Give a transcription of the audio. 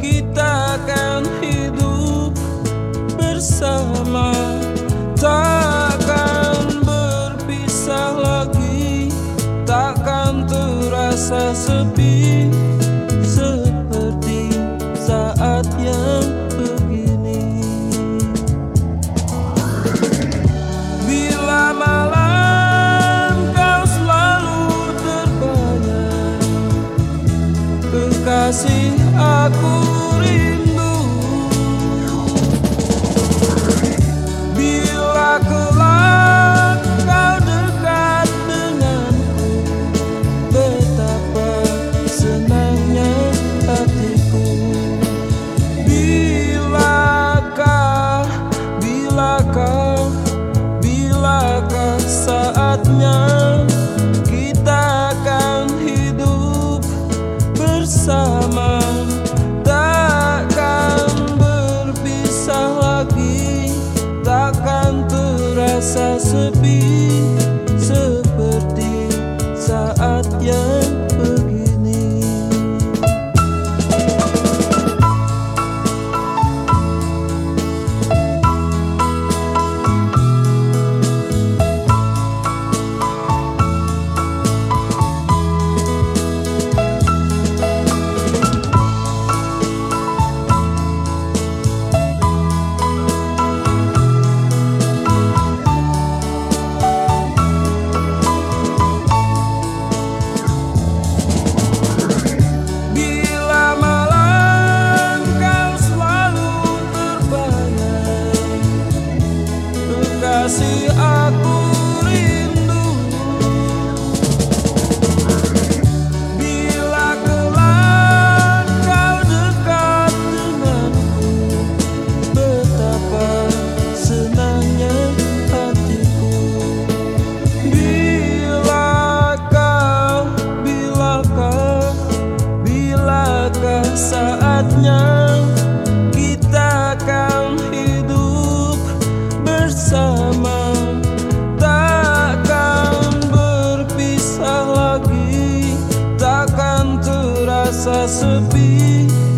Kita akan hidup bersama. Takkan berpisah lagi Takkan terasa sepi. Rindu. Bila kau dekat denganku Betapa senangnya hatiku Seperti saat si aku rindu. Bila kelak kau dekat denganku Betapa senangnya hatiku. Bila kau, bila kau, bila kau saatnya as I should be.